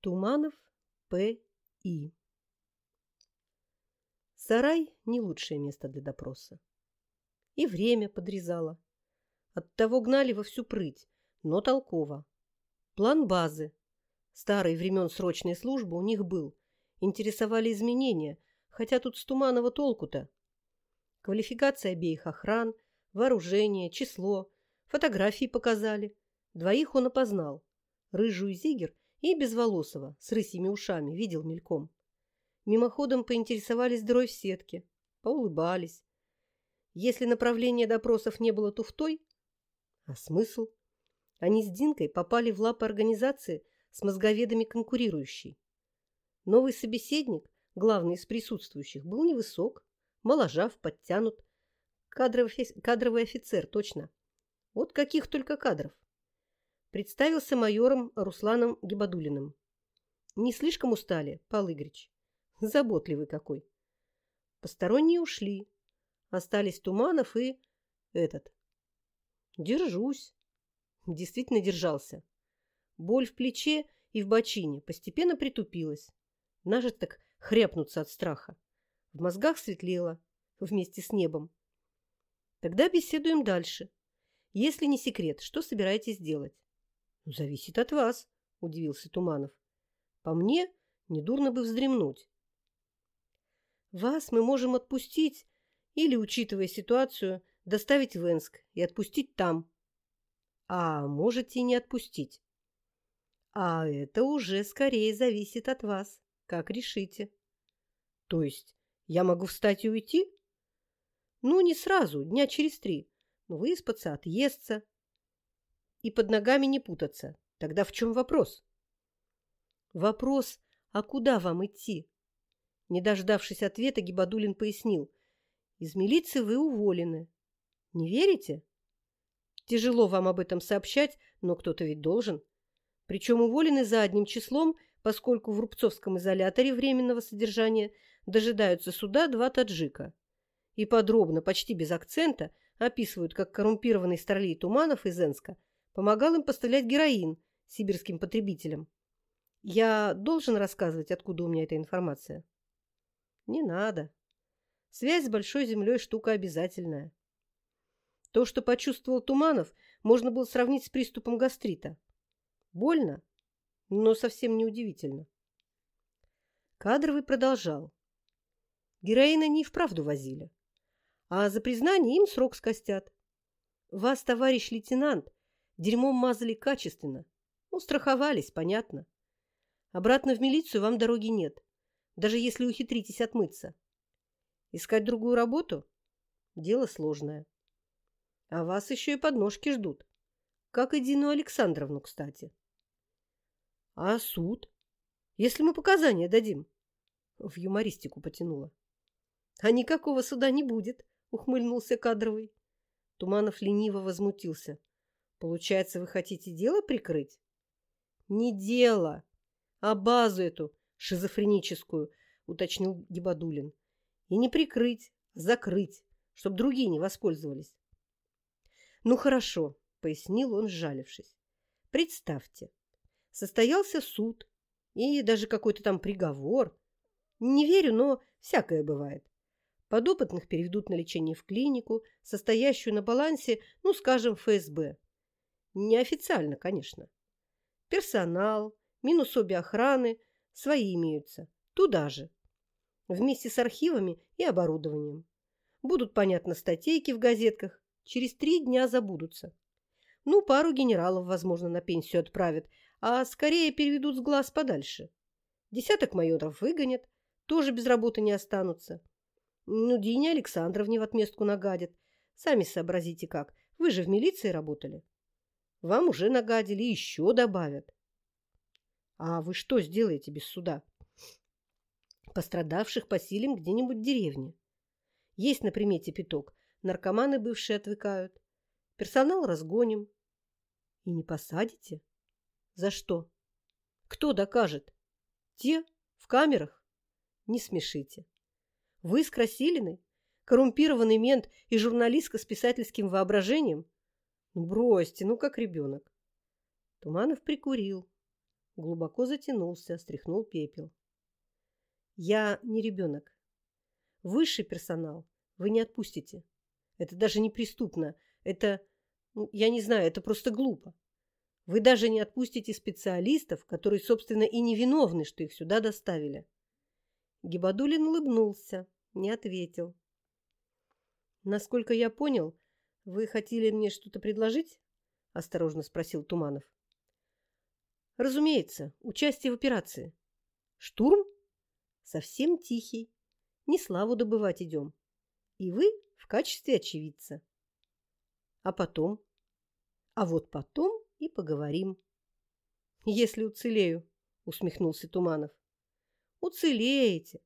Туманов П.И. Сарай – не лучшее место для допроса. И время подрезало. Оттого гнали во всю прыть, но толково. План базы. Старый времен срочной службы у них был. Интересовали изменения, хотя тут с Туманова толку-то. Квалификация обеих охран, вооружение, число, фотографии показали. Двоих он опознал. Рыжую Зигер и Безволосого с рысьими ушами видел мельком. Мимоходом поинтересовались дрой в сетке, поулыбались. Если направление допросов не было туфтой, а смысл? Они с Динкой попали в лапы организации с мозговедами конкурирующей. Новый собеседник, главный из присутствующих, был невысок, моложав, подтянут. Кадровый офицер, точно. Вот каких только кадров представился майором Русланом Гибадулиным. Не слишком устали, Павел Игоревич? Заботливый какой. Посторонние ушли. Остались Туманов и этот. Держусь. Действительно держался. Боль в плече и в бочине постепенно притупилась. Нажит так хряпнуться от страха. В мозгах светлело вместе с небом. Тогда беседуем дальше. Если не секрет, что собираетесь делать? «Зависит от вас», – удивился Туманов. «По мне, недурно бы вздремнуть». «Вас мы можем отпустить или, учитывая ситуацию, доставить в Энск и отпустить там». «А можете не отпустить». «А это уже скорее зависит от вас, как решите». «То есть я могу встать и уйти?» «Ну, не сразу, дня через три. Но выспаться, отъесться, и под ногами не путаться. Тогда в чем вопрос? Вопрос, а куда вам идти? Не дождавшись ответа, Гибадулин пояснил. Из милиции вы уволены. Не верите? Тяжело вам об этом сообщать, но кто-то ведь должен. Причем уволены за одним числом, поскольку в Рубцовском изоляторе временного содержания дожидаются суда два таджика. И подробно, почти без акцента, описывают, как коррумпированный старлей Туманов из Энска – помогал им поставлять героин сибирским потребителям. Я должен рассказывать, откуда у меня эта информация? Не надо. Связь с Большой Землей – штука обязательная. То, что почувствовал Туманов, можно было сравнить с приступом гастрита. Больно, но совсем не удивительно. Кадровый продолжал. Героина не вправду возили. А за признание им срок скостят. Вас, товарищ лейтенант, Дерьмом мазали качественно. Ну, страховались, понятно. Обратно в милицию вам дороги нет, даже если ухитритесь отмыться. Искать другую работу? Дело сложное. А вас еще и подножки ждут. Как и Дину Александровну, кстати. А суд? Если мы показания дадим? В юмористику потянула. А никакого суда не будет, ухмыльнулся кадровый. Туманов лениво возмутился. Получается, вы хотите дело прикрыть? Не дело, а базу эту шизофреническую, уточнил Гибадулин. И не прикрыть, а закрыть, чтобы другие не воспользовались. Ну хорошо, пояснил он, сжалившись. Представьте, состоялся суд и даже какой-то там приговор. Не верю, но всякое бывает. Подопытных переведут на лечение в клинику, состоящую на балансе, ну, скажем, ФСБ. Неофициально, конечно. Персонал, минус обе охраны, свои имеются. Туда же. Вместе с архивами и оборудованием. Будут, понятно, статейки в газетках. Через три дня забудутся. Ну, пару генералов, возможно, на пенсию отправят, а скорее переведут с глаз подальше. Десяток майоров выгонят, тоже без работы не останутся. Ну, Дине Александровне в отместку нагадят. Сами сообразите как. Вы же в милиции работали. Вам уже нагадили, еще добавят. А вы что сделаете без суда? Пострадавших поселим где-нибудь в деревне. Есть на примете пяток. Наркоманы бывшие отвыкают. Персонал разгоним. И не посадите? За что? Кто докажет? Те в камерах? Не смешите. Вы с Красилиной? Коррумпированный мент и журналистка с писательским воображением? Ну, бросьте, ну как ребенок. Туманов прикурил. Глубоко затянулся, стряхнул пепел. Я не ребенок. Высший персонал вы не отпустите. Это даже не преступно. Это, ну, я не знаю, это просто глупо. Вы даже не отпустите специалистов, которые, собственно, и не виновны, что их сюда доставили. Гибадулин улыбнулся, не ответил. Насколько я понял, вы хотели мне что-то предложить? Осторожно спросил Туманов. Разумеется, участие в операции. Штурм? Совсем тихий. Не славу добывать идем. И вы в качестве очевидца. А потом? А вот потом и поговорим. Если уцелею, усмехнулся Туманов. Уцелеете.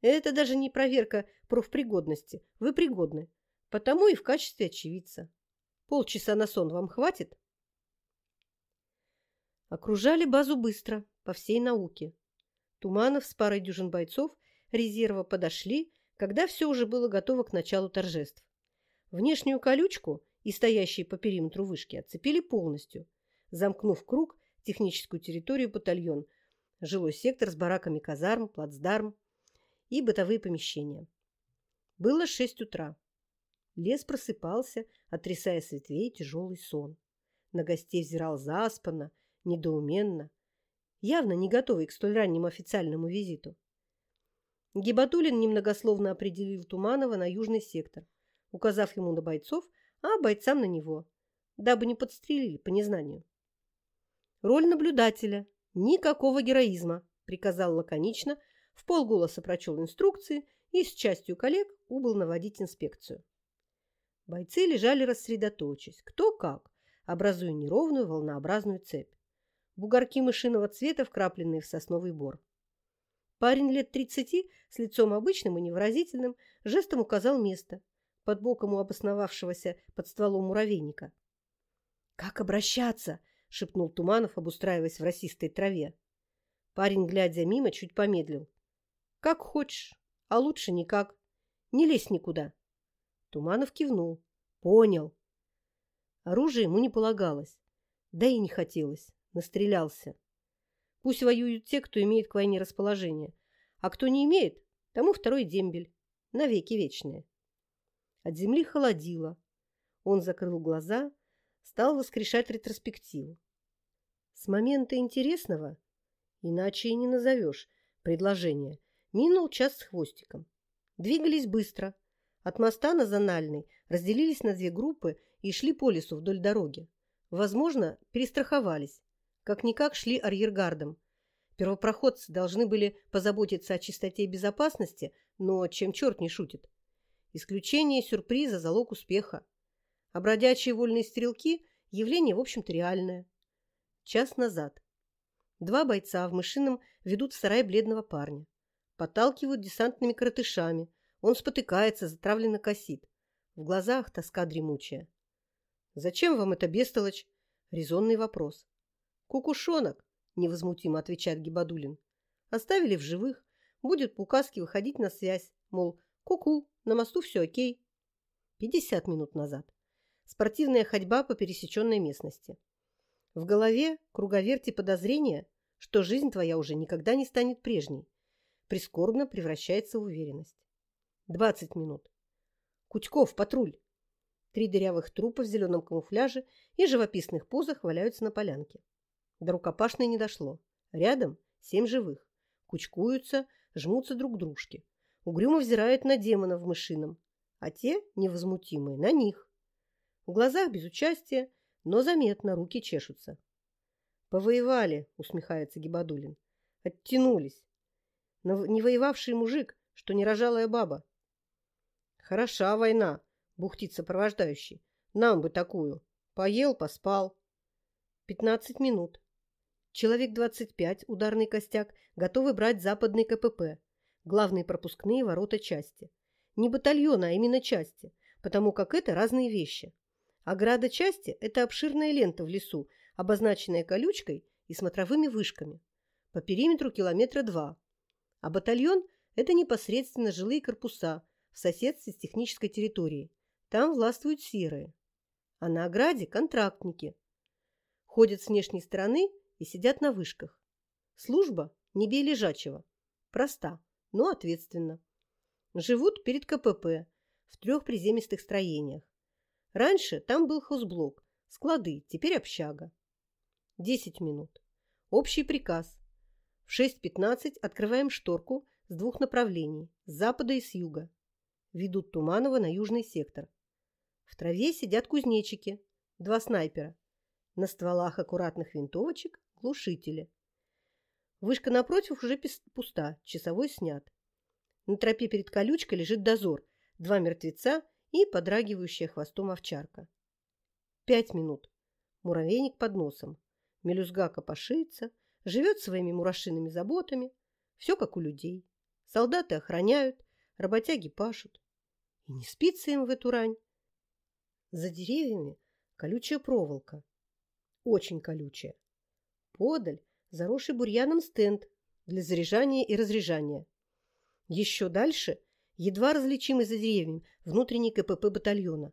Это даже не проверка профпригодности. Вы пригодны. Потому и в качестве очевидца. Полчаса на сон вам хватит? Окружали базу быстро, по всей науке. Туманов с парой дюжин бойцов резерва подошли, когда все уже было готово к началу торжеств. Внешнюю колючку и стоящие по периметру вышки отцепили полностью, замкнув круг техническую территорию батальон, жилой сектор с бараками казарм, плацдарм и бытовые помещения. Было шесть утра. Лес просыпался, отрисая с ветвей тяжелый сон. На гостей взирал заспанно, недоуменно, явно не готовый к столь раннему официальному визиту. Гибатулин немногословно определил Туманова на южный сектор, указав ему на бойцов, а бойцам на него, дабы не подстрелили по незнанию. Роль наблюдателя. Никакого героизма, приказал лаконично, в полголоса прочел инструкции и с частью коллег убыл наводить инспекцию. Бойцы лежали рассредоточись, кто как, образуя неровную волнообразную цепь бугорки мышиного цвета, вкрапленные в сосновый бор. Парень лет тридцати, с лицом обычным и невыразительным, жестом указал место, под боком у обосновавшегося под стволом муравейника. «Как обращаться?» — шепнул Туманов, обустраиваясь в росистой траве. Парень, глядя мимо, чуть помедлил. «Как хочешь, а лучше никак. Не лезь никуда». Туманов кивнул. «Понял». Оружие ему не полагалось, да и не хотелось настрелялся. Пусть воюют те, кто имеет к войне расположение, а кто не имеет, тому второй дембель, навеки вечные. От земли холодило. Он закрыл глаза, стал воскрешать ретроспективу. С момента интересного, иначе и не назовешь, предложение, минул час с хвостиком. Двигались быстро. От моста на Зональный разделились на две группы и шли по лесу вдоль дороги. Возможно, перестраховались. Как-никак шли арьергардом. Первопроходцы должны были позаботиться о чистоте и безопасности, но чем черт не шутит. Исключение сюрприза – залог успеха. А бродячие вольные стрелки – явление, в общем-то, реальное. Час назад. Два бойца в мышином ведут в сарай бледного парня. Подталкивают десантными коротышами. Он спотыкается, затравленно косит. В глазах тоска дремучая. «Зачем вам это, бестолочь?» – резонный вопрос. «Кукушонок», – невозмутимо отвечает Гибадулин. «Оставили в живых. Будет по указке выходить на связь. Мол, ку-ку, на мосту все окей». Пятьдесят минут назад. Спортивная ходьба по пересеченной местности. В голове круговерти подозрения, что жизнь твоя уже никогда не станет прежней. Прискорбно превращается в уверенность. Двадцать минут. Кучков, патруль. Три дырявых трупа в зеленом камуфляже и живописных позах валяются на полянке. До рукопашной не дошло. Рядом семь живых. Кучкуются, жмутся друг к дружке. Угрюмо взирают на демонов в мышином, а те, невозмутимые, на них. В глазах без участия, но заметно руки чешутся. «Повоевали», — усмехается Гибадулин. «Оттянулись. Но не воевавший мужик, что не рожалая баба». «Хороша война», — бухтит сопровождающий. «Нам бы такую. Поел, поспал». «Пятнадцать минут. Человек 25, ударный костяк, готовы брать западный КПП, главные пропускные ворота части. Не батальона, а именно части, потому как это разные вещи. Ограда части – это обширная лента в лесу, обозначенная колючкой и смотровыми вышками. По периметру километра два. А батальон – это непосредственно жилые корпуса в соседстве с технической территорией. Там властвуют серые. А на ограде – контрактники. Ходят с внешней стороны и сидят на вышках. Служба не бей лежачего. Проста, но ответственна. Живут перед КПП в трех приземистых строениях. Раньше там был хозблок, склады, теперь общага. Десять минут. Общий приказ. В 6.15 открываем шторку с двух направлений, с запада и с юга. Ведут Туманова на южный сектор. В траве сидят кузнечики, два снайпера. На стволах аккуратных винтовочек глушители. Вышка напротив уже пуста, часовой снят. На тропе перед колючкой лежит дозор, два мертвеца и подрагивающая хвостом овчарка. Пять минут. Муравейник под носом. Мелюзга копошится, живет своими мурашиными заботами. Все как у людей. Солдаты охраняют, работяги пашут. И не спится им в эту рань. За деревьями колючая проволока. Очень колючая. Подаль заросший бурьяном стенд для заряжания и разряжания. Еще дальше, едва различимый за деревьями, внутренний КПП батальона.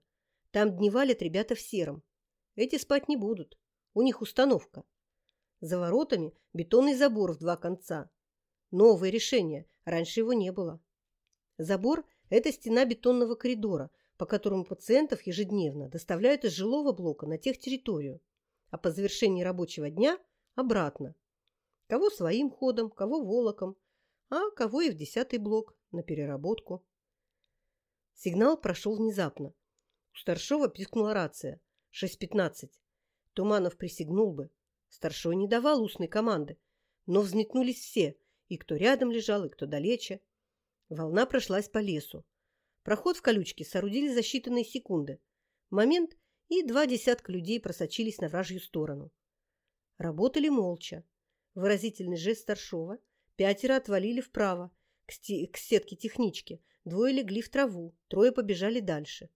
Там дневалят ребята в сером. Эти спать не будут. У них установка. За воротами бетонный забор в два конца. Новое решение. Раньше его не было. Забор – это стена бетонного коридора, по которому пациентов ежедневно доставляют из жилого блока на тех территорию, а по завершении рабочего дня – обратно. Кого своим ходом, кого волоком, а кого и в десятый блок на переработку. Сигнал прошел внезапно. У Старшова пискнула рация. 6.15. Туманов присягнул бы. Старшой не давал устной команды. Но взметнулись все, и кто рядом лежал, и кто далече. Волна прошлась по лесу. Проход в колючке соорудили за считанные секунды. Момент, и два десятка людей просочились на вражью сторону. Работали молча. Выразительный жест старшова. Пятеро отвалили вправо, к, к сетке технички. Двое легли в траву, трое побежали дальше.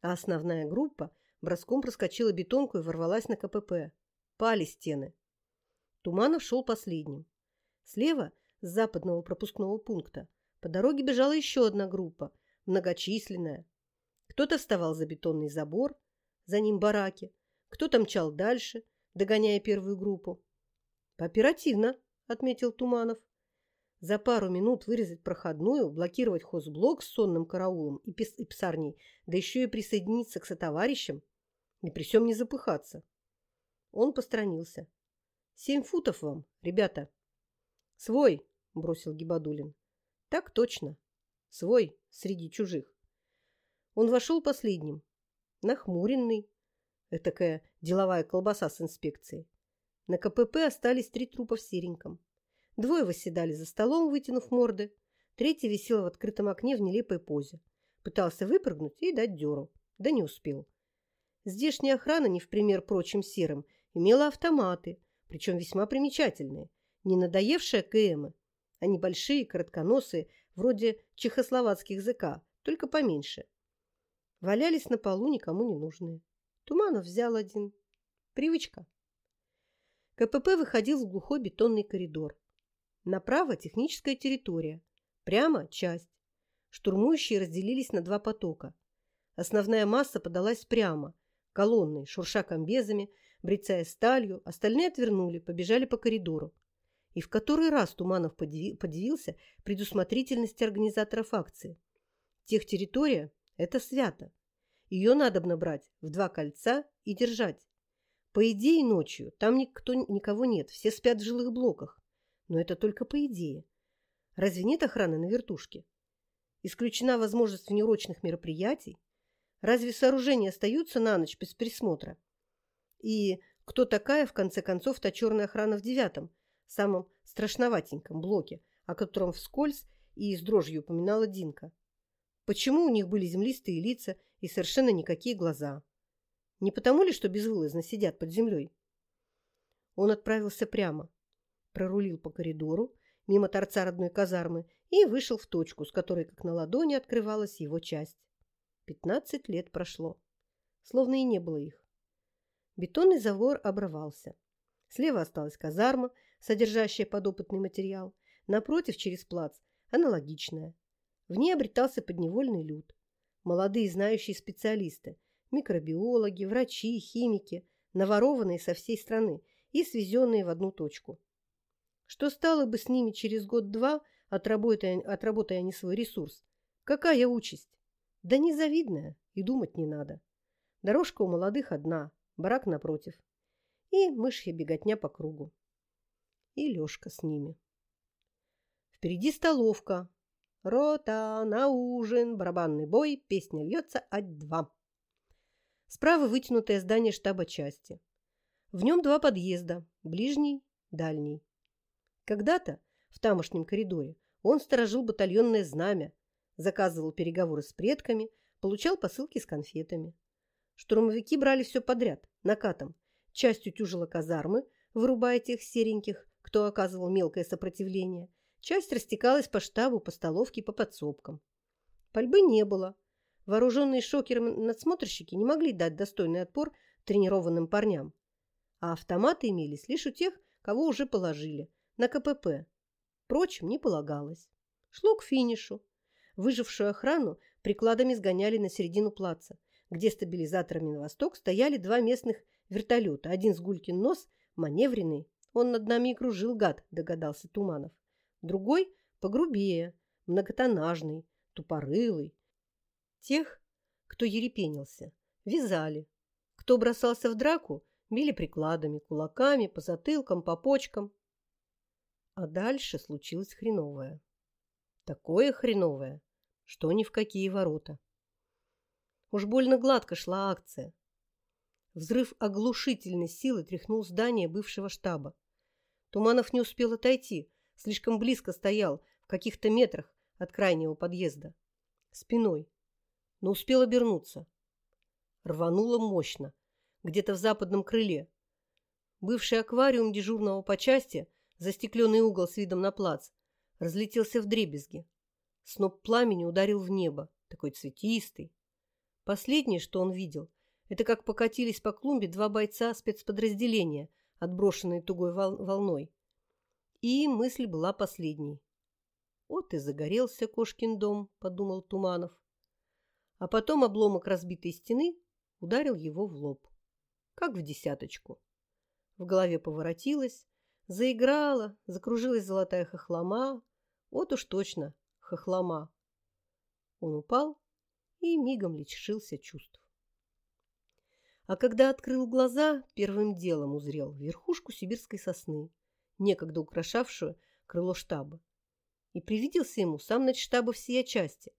А основная группа броском проскочила бетонку и ворвалась на КПП. Пали стены. Туманов шел последним. Слева, с западного пропускного пункта, по дороге бежала еще одна группа, многочисленная. Кто-то вставал за бетонный забор, за ним бараки, кто-то мчал дальше, догоняя первую группу. «Оперативно», — отметил Туманов. За пару минут вырезать проходную, блокировать хозблок с сонным караулом и, пис и псарней, да еще и присоединиться к сотоварищам, и при всем не запыхаться. Он постранился. «Семь футов вам, ребята!» «Свой!» — бросил Гибадулин. «Так точно. Свой среди чужих». Он вошел последним, нахмуренный, этакая деловая колбаса с инспекцией. На КПП остались три трупа в сереньком. Двое восседали за столом, вытянув морды. Третий висел в открытом окне в нелепой позе. Пытался выпрыгнуть и дать дёру. Да не успел. Здешняя охрана, не в пример прочим серым, имела автоматы, причем весьма примечательные. Не надоевшие КМы. Они большие, коротконосые, вроде чехословацких ЗК, только поменьше. Валялись на полу никому не нужные. Туманов взял один. Привычка. КПП выходил в глухой бетонный коридор. Направо техническая территория, прямо часть. Штурмующие разделились на два потока. Основная масса подалась прямо, колонной, шурша комбезами, брецая сталью, остальные отвернули, побежали по коридору. И в который раз Туманов подивился предусмотрительности организаторов акции. Техтерритория – это свято. Ее надо брать в два кольца и держать. По идее, ночью там никто, никого нет, все спят в жилых блоках. Но это только по идее. Разве нет охраны на вертушке? Исключена возможность внеурочных мероприятий? Разве сооружения остаются на ночь без присмотра? И кто такая, в конце концов, та черная охрана в девятом, самом страшноватеньком блоке, о котором вскользь и с дрожью упоминала Динка? Почему у них были землистые лица и совершенно никакие глаза? Не потому ли, что безвылазно сидят под землей? Он отправился прямо, прорулил по коридору, мимо торца родной казармы и вышел в точку, с которой, как на ладони, открывалась его часть. Пятнадцать лет прошло. Словно и не было их. Бетонный завор обрывался. Слева осталась казарма, содержащая подопытный материал. Напротив, через плац, аналогичная. В ней обретался подневольный люд. Молодые знающие специалисты, микробиологи, врачи, химики, наворованные со всей страны и свезенные в одну точку. Что стало бы с ними через год-два, отработая, отработая они свой ресурс? Какая участь? Да незавидная, и думать не надо. Дорожка у молодых одна, барак напротив. И мышья беготня по кругу. И Лёшка с ними. Впереди столовка. Рота, на ужин, барабанный бой, песня льется ать-два. Справа вытянутое здание штаба части. В нем два подъезда, ближний, дальний. Когда-то в тамошнем коридоре он сторожил батальонное знамя, заказывал переговоры с предками, получал посылки с конфетами. Штурмовики брали все подряд, накатом. Часть утюжила казармы, вырубая тех сереньких, кто оказывал мелкое сопротивление. Часть растекалась по штабу, по столовке, по подсобкам. Пальбы не было. Вооруженные шокером надсмотрщики не могли дать достойный отпор тренированным парням. А автоматы имелись лишь у тех, кого уже положили, на КПП. Впрочем, не полагалось. Шло к финишу. Выжившую охрану прикладами сгоняли на середину плаца, где стабилизаторами на восток стояли два местных вертолета. Один с гулькин нос, маневренный. Он над нами и кружил, гад, догадался Туманов. Другой погрубее, многотонажный, тупорылый. Тех, кто ерепенился, вязали. Кто бросался в драку, били прикладами, кулаками, по затылкам, по почкам. А дальше случилось хреновое. Такое хреновое, что ни в какие ворота. Уж больно гладко шла акция. Взрыв оглушительной силы тряхнул здание бывшего штаба. Туманов не успел отойти, слишком близко стоял, в каких-то метрах от крайнего подъезда. Спиной. Но успел обернуться. Рвануло мощно, где-то в западном крыле. Бывший аквариум дежурного по части Застекленный угол с видом на плац разлетелся в дребезги. Сноп пламени ударил в небо, такой цветистый. Последнее, что он видел, это как покатились по клумбе два бойца спецподразделения, отброшенные тугой вол волной. И мысль была последней. «Вот и загорелся кошкин дом», — подумал Туманов. А потом обломок разбитой стены ударил его в лоб, как в десяточку. В голове поворотилось, Заиграла, закружилась золотая хохлома. Вот уж точно, хохлома. Он упал и мигом лишился чувств. А когда открыл глаза, первым делом узрел верхушку сибирской сосны, некогда украшавшую крыло штаба. И привиделся ему сам начштаба всей части,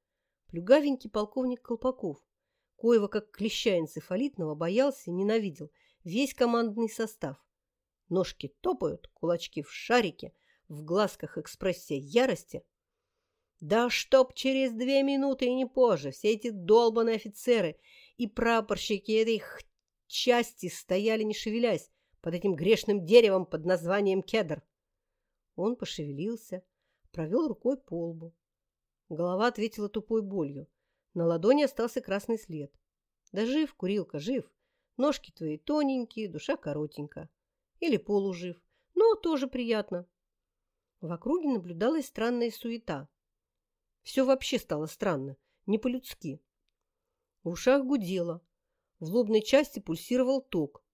плюгавенький полковник Колпаков, коего, как клеща энцефалитного, боялся и ненавидел весь командный состав, Ножки топают, кулачки в шарике, в глазках экспрессия ярости. Да чтоб через две минуты и не позже все эти долбаные офицеры и прапорщики этой части стояли не шевелясь под этим грешным деревом под названием кедр. Он пошевелился, провел рукой по лбу. Голова ответила тупой болью. На ладони остался красный след. Да жив, курилка, жив. Ножки твои тоненькие, душа коротенькая или полужив, но тоже приятно. В округе наблюдалась странная суета. Все вообще стало странно, не по-людски. В ушах гудело, в лобной части пульсировал ток.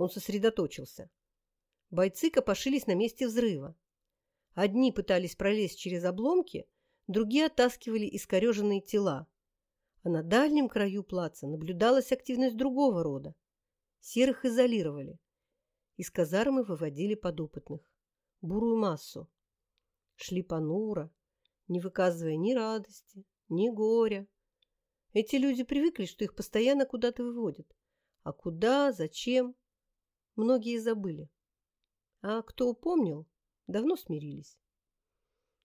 Он сосредоточился. Бойцы копошились на месте взрыва. Одни пытались пролезть через обломки, другие оттаскивали искореженные тела. А на дальнем краю плаца наблюдалась активность другого рода. Серых изолировали. Из казармы выводили подопытных. Бурую массу. Шли понуро, не выказывая ни радости, ни горя. Эти люди привыкли, что их постоянно куда-то выводят. А куда, зачем, многие забыли. А кто упомнил, давно смирились.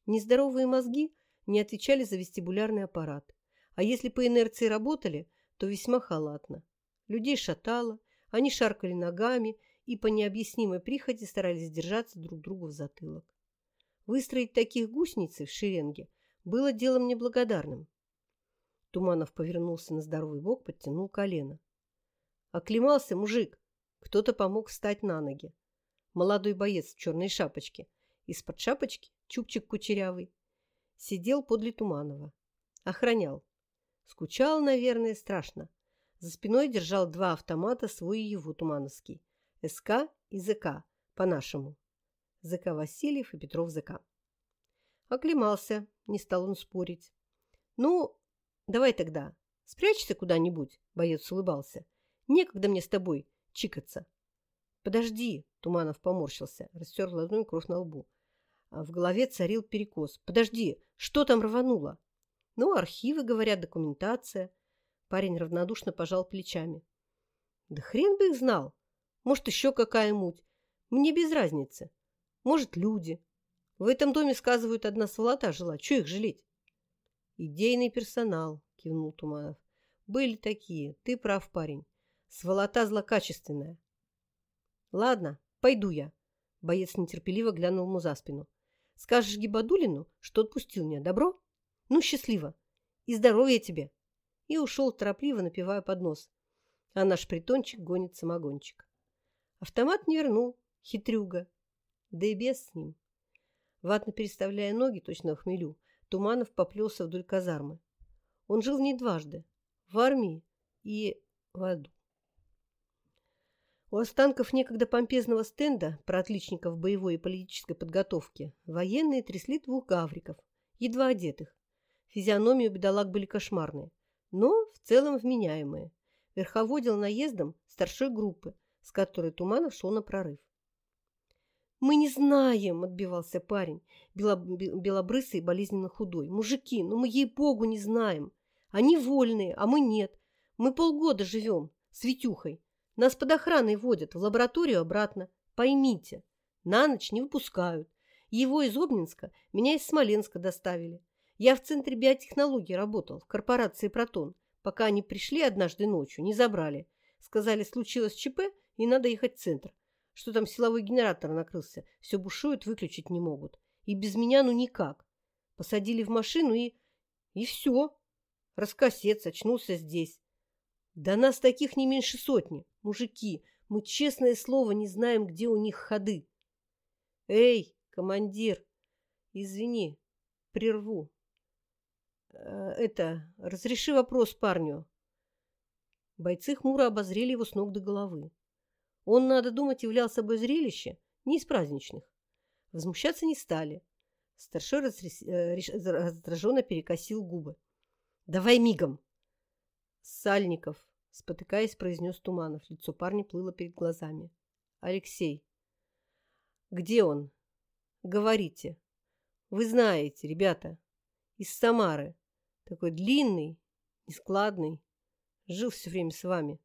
Нездоровые мозги не отвечали за вестибулярный аппарат. А если по инерции работали, то весьма халатно. Людей шатало, они шаркали ногами и по необъяснимой прихоти старались держаться друг другу в затылок. Выстроить таких гусеницы в шеренге было делом неблагодарным. Туманов повернулся на здоровый бок, подтянул колено. Оклемался мужик. Кто-то помог встать на ноги. Молодой боец в черной шапочке. Из-под шапочки чубчик кучерявый. Сидел подле Туманова. Охранял. Скучал, наверное, страшно. За спиной держал два автомата свой и его тумановский. СК и ЗК, по-нашему. ЗК Васильев и Петров ЗК. Оклемался, не стал он спорить. «Ну, давай тогда, спрячься куда-нибудь», — боец улыбался. «Некогда мне с тобой чикаться». «Подожди», — Туманов поморщился, растер ладонь кровь на лбу. А в голове царил перекос. «Подожди, что там рвануло?» «Ну, архивы, говорят, документация». Парень равнодушно пожал плечами. «Да хрен бы их знал. Может, еще какая муть. Мне без разницы. Может, люди. В этом доме, сказывают, одна сволота жила. Чего их жалеть? Идейный персонал, кивнул Туманов. Были такие. Ты прав, парень. Сволота злокачественная. Ладно, пойду я. Боец нетерпеливо глянул ему за спину. Скажешь Гибадулину, что отпустил меня, добро? Ну, счастливо. И здоровья тебе. И ушел торопливо, напивая под нос. А наш притончик гонит самогончик. Автомат не вернул, хитрюга. Да и без с ним. Ватно переставляя ноги, точно в хмелю, Туманов поплелся вдоль казармы. Он жил в ней дважды. В армии и в аду. У останков некогда помпезного стенда про отличников боевой и политической подготовки военные трясли двух гавриков, едва одетых. Физиономии у бедолаг были кошмарные, но в целом вменяемые. Верховодил наездом старшей группы, с которой Туманов шел на прорыв. «Мы не знаем», – отбивался парень, белобрысый и болезненно худой. «Мужики, ну мы ей-богу не знаем. Они вольные, а мы нет. Мы полгода живем с Витюхой. Нас под охраной водят, в лабораторию обратно. Поймите, на ночь не выпускают. Его из Обнинска, меня из Смоленска доставили. Я в Центре биотехнологий работал, в корпорации «Протон», пока они пришли однажды ночью, не забрали. Сказали, случилось ЧП, и надо ехать в центр что там силовой генератор накрылся. Все бушуют, выключить не могут. И без меня ну никак. Посадили в машину и... И все. Раскосец, очнулся здесь. Да нас таких не меньше сотни. Мужики, мы, честное слово, не знаем, где у них ходы. Эй, командир, извини, прерву. Э, это, разреши вопрос парню. Бойцы хмуро обозрели его с ног до головы. Он, надо думать, являл собой зрелище не из праздничных. Возмущаться не стали. Старшой э, раздраженно перекосил губы. «Давай мигом!» «Сальников!» – спотыкаясь, произнес Туманов. Лицо парня плыло перед глазами. «Алексей!» «Где он?» «Говорите!» «Вы знаете, ребята, из Самары. Такой длинный, нескладный. Жил все время с вами.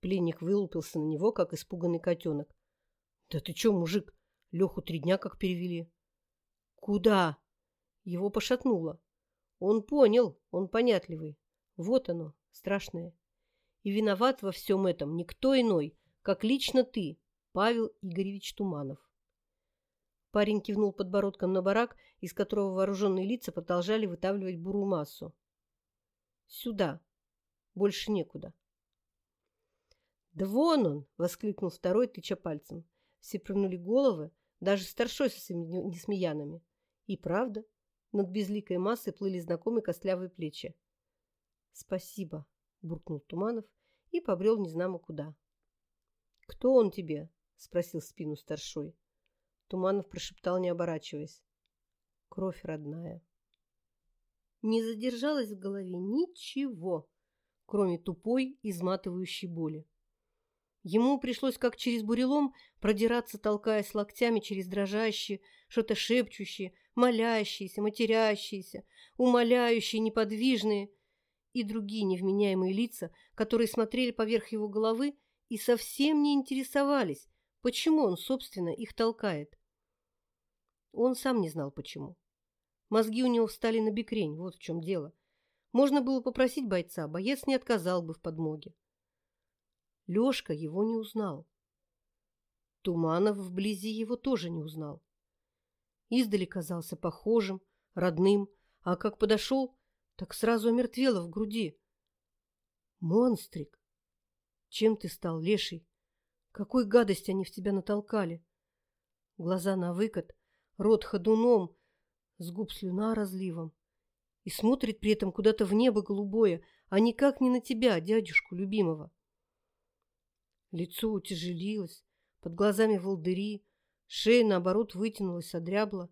Пленник вылупился на него, как испуганный котенок. «Да ты чё, мужик? Леху три дня как перевели». «Куда?» Его пошатнуло. Он понял, он понятливый. Вот оно, страшное. И виноват во всем этом никто иной, как лично ты, Павел Игоревич Туманов. Парень кивнул подбородком на барак, из которого вооруженные лица продолжали вытавливать бурую массу. «Сюда. Больше некуда». «Да вон он!» – воскликнул второй, тыча пальцем. Все прыгнули головы, даже старшой со своими несмеянами. И правда, над безликой массой плыли знакомые костлявые плечи. «Спасибо!» – буркнул Туманов и побрел незнамо куда. «Кто он тебе?» – спросил спину старшой. Туманов прошептал, не оборачиваясь. «Кровь родная». Не задержалось в голове ничего, кроме тупой, изматывающей боли. Ему пришлось, как через бурелом, продираться, толкаясь локтями через дрожащие, что-то шепчущие, молящиеся, матерящиеся, умоляющие, неподвижные и другие невменяемые лица, которые смотрели поверх его головы и совсем не интересовались, почему он, собственно, их толкает. Он сам не знал, почему. Мозги у него встали на бекрень, вот в чем дело. Можно было попросить бойца, боец не отказал бы в подмоге. Лёшка его не узнал. Туманов вблизи его тоже не узнал. Издали казался похожим, родным, а как подошел, так сразу омертвело в груди. Монстрик! Чем ты стал, леший? Какой гадость они в тебя натолкали? Глаза на выкат, рот ходуном, с губ слюна разливом. И смотрит при этом куда-то в небо голубое, а никак не на тебя, дядюшку любимого. Лицо утяжелилось, под глазами волдыри, Шея, наоборот, вытянулась, одрябла.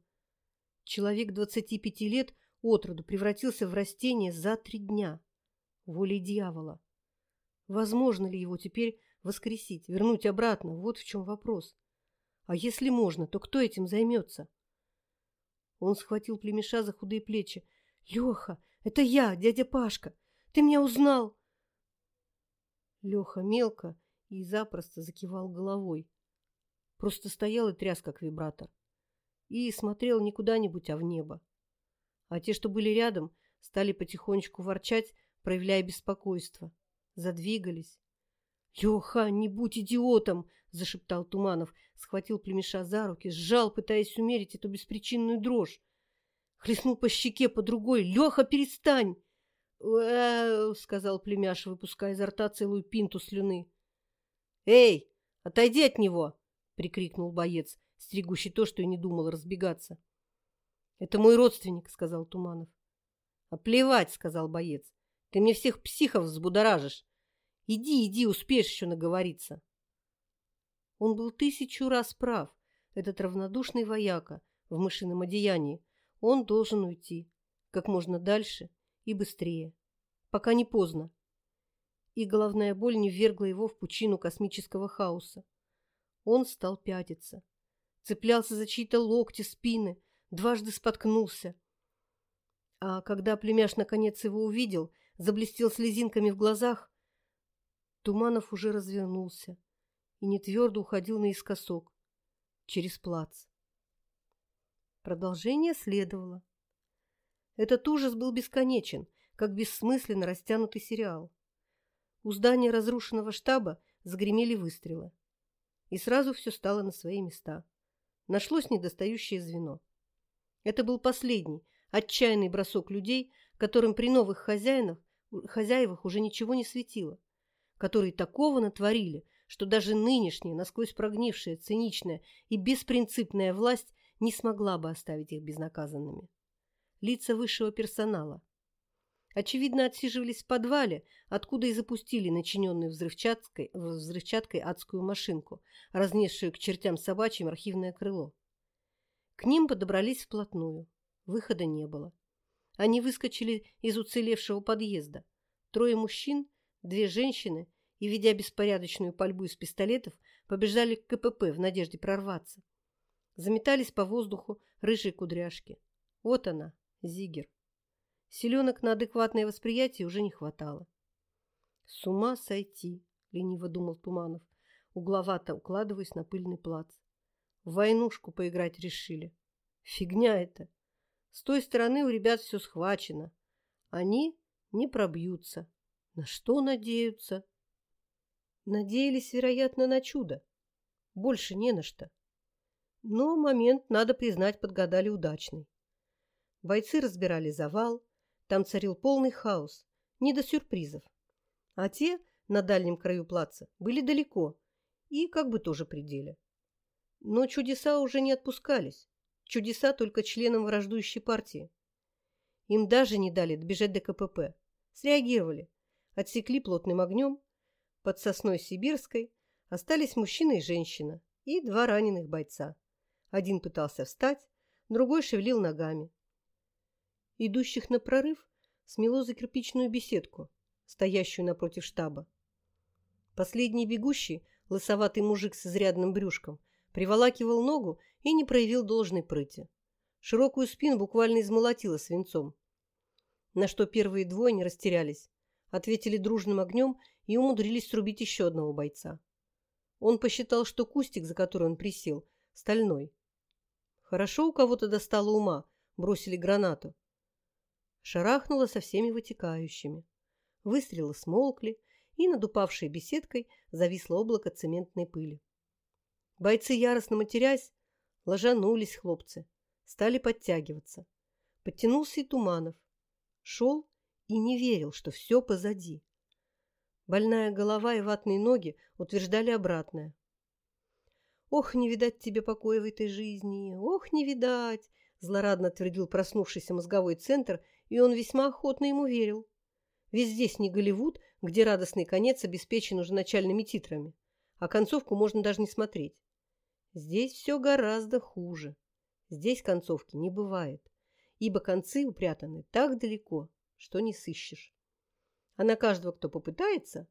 Человек двадцати пяти лет от роду превратился в растение за три дня. Волей дьявола. Возможно ли его теперь воскресить, вернуть обратно? Вот в чем вопрос. А если можно, то кто этим займется? Он схватил племеша за худые плечи. «Леха, это я, дядя Пашка! Ты меня узнал!» Леха мелко и запросто закивал головой. Просто стоял и тряс, как вибратор. И смотрел не куда-нибудь, а в небо. А те, что были рядом, стали потихонечку ворчать, проявляя беспокойство. Задвигались. «Леха, не будь идиотом!» – зашептал Туманов, схватил племеша за руки, сжал, пытаясь умерить эту беспричинную дрожь. Хлестнул по щеке, по другой. «Леха, перестань!» «Э-э-э!» – сказал племяш, выпуская изо рта целую пинту слюны. «Эй, отойди от него!» – прикрикнул боец, стригущий то, что и не думал разбегаться. «Это мой родственник», – сказал Туманов. «А плевать», – сказал боец. «Ты мне всех психов взбудоражишь. Иди, иди, успеешь еще наговориться». Он был тысячу раз прав, этот равнодушный вояка в мышином одеянии. Он должен уйти как можно дальше и быстрее, пока не поздно. И головная боль не ввергла его в пучину космического хаоса. Он стал пятиться, цеплялся за чьи-то локти, спины, дважды споткнулся. А когда племяш наконец его увидел, заблестел слезинками в глазах, Туманов уже развернулся и нетвердо уходил наискосок, через плац. Продолжение следовало. Этот ужас был бесконечен, как бессмысленно растянутый сериал. У здания разрушенного штаба загремели выстрелы. И сразу все стало на свои места. Нашлось недостающее звено. Это был последний, отчаянный бросок людей, которым при новых хозяинах, хозяевах уже ничего не светило, которые такого натворили, что даже нынешняя, насквозь прогнившая, циничная и беспринципная власть не смогла бы оставить их безнаказанными. Лица высшего персонала. Очевидно, отсиживались в подвале, откуда и запустили начиненную взрывчаткой, взрывчаткой адскую машинку, разнесшую к чертям собачьим архивное крыло. К ним подобрались вплотную. Выхода не было. Они выскочили из уцелевшего подъезда. Трое мужчин, две женщины и, ведя беспорядочную пальбу из пистолетов, побежали к КПП в надежде прорваться. Заметались по воздуху рыжие кудряшки. Вот она, Зигер. Селенок на адекватное восприятие уже не хватало. «С ума сойти!» — лениво думал Туманов, угловато укладываясь на пыльный плац. В войнушку поиграть решили. Фигня это. С той стороны у ребят все схвачено. Они не пробьются. На что надеются? Надеялись, вероятно, на чудо. Больше не на что. Но момент, надо признать, подгадали удачный. Бойцы разбирали завал, там царил полный хаос, не до сюрпризов. А те на дальнем краю плаца были далеко и как бы тоже пределе. Но чудеса уже не отпускались. Чудеса только членам враждующей партии. Им даже не дали добежать до КПП. Среагировали. Отсекли плотным огнем. Под сосной Сибирской остались мужчина и женщина и два раненых бойца. Один пытался встать, другой шевелил ногами. Идущих на прорыв смело за кирпичную беседку, стоящую напротив штаба. Последний бегущий, лысоватый мужик с изрядным брюшком, приволакивал ногу и не проявил должной прыти. Широкую спину буквально измолотило свинцом. На что первые двое не растерялись, ответили дружным огнем и умудрились срубить еще одного бойца. Он посчитал, что кустик, за который он присел, стальной. Хорошо у кого-то достало ума, бросили гранату. Шарахнуло со всеми вытекающими. Выстрелы смолкли, и над упавшей беседкой зависло облако цементной пыли. Бойцы, яростно матерясь, ложанулись хлопцы, стали подтягиваться. Подтянулся и Туманов. Шел и не верил, что все позади. Больная голова и ватные ноги утверждали обратное. «Ох, не видать тебе покоя в этой жизни! Ох, не видать!» Злорадно твердил проснувшийся мозговой центр, и он весьма охотно ему верил. Ведь здесь не Голливуд, где радостный конец обеспечен уже начальными титрами, а концовку можно даже не смотреть. Здесь все гораздо хуже. Здесь концовки не бывает, ибо концы упрятаны так далеко, что не сыщешь. А на каждого, кто попытается,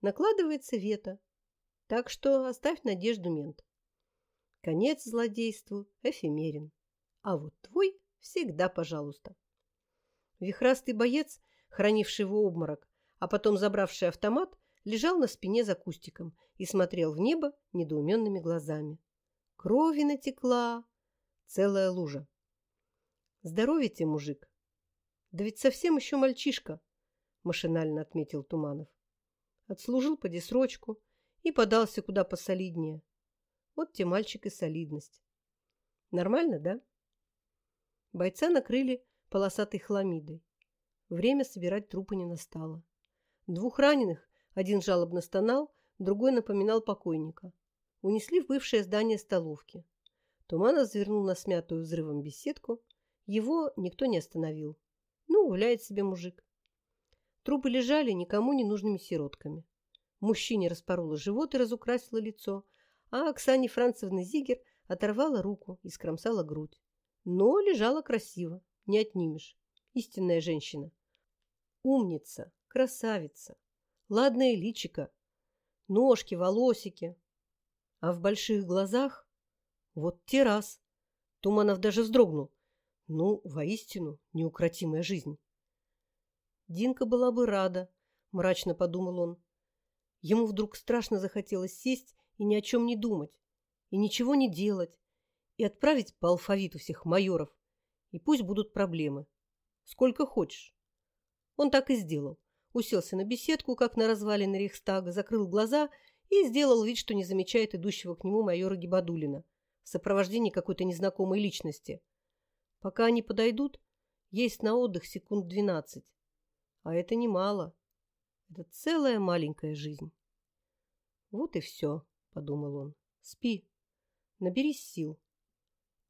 накладывается вето. Так что оставь надежду, мент. Конец злодейству эфемерен. А вот твой всегда пожалуйста. Вихрастый боец, хранивший его обморок, а потом забравший автомат, лежал на спине за кустиком и смотрел в небо недоуменными глазами. Крови натекла, целая лужа. Здоровье тебе, мужик. Да ведь совсем еще мальчишка, машинально отметил Туманов. Отслужил поди срочку и подался куда посолиднее. Вот те мальчик и солидность. Нормально, да? Бойца накрыли полосатой хламидой. Время собирать трупы не настало. Двух раненых один жалобно стонал, другой напоминал покойника. Унесли в бывшее здание столовки. Туманов завернул на смятую взрывом беседку. Его никто не остановил. Ну, гуляет себе мужик. Трупы лежали никому не нужными сиротками. Мужчине распорола живот и разукрасила лицо, а Оксане Францевне Зигер оторвала руку и скромсала грудь. Но лежала красиво, не отнимешь. Истинная женщина. Умница, красавица, ладное личико, ножки, волосики. А в больших глазах вот те раз. Туманов даже вздрогнул. Ну, воистину, неукротимая жизнь. Динка была бы рада, мрачно подумал он. Ему вдруг страшно захотелось сесть и ни о чем не думать, и ничего не делать, и отправить по алфавиту всех майоров, и пусть будут проблемы. Сколько хочешь. Он так и сделал. Уселся на беседку, как на развалине Рейхстага, закрыл глаза и сделал вид, что не замечает идущего к нему майора Гибадулина в сопровождении какой-то незнакомой личности. Пока они подойдут, есть на отдых секунд двенадцать. А это немало. Это целая маленькая жизнь. Вот и все, подумал он. Спи, наберись сил.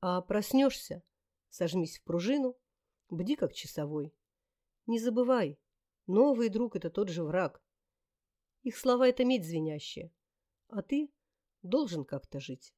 А проснешься, сожмись в пружину, бди как часовой. Не забывай, новый друг – это тот же враг. Их слова – это медь звенящая, а ты должен как-то жить.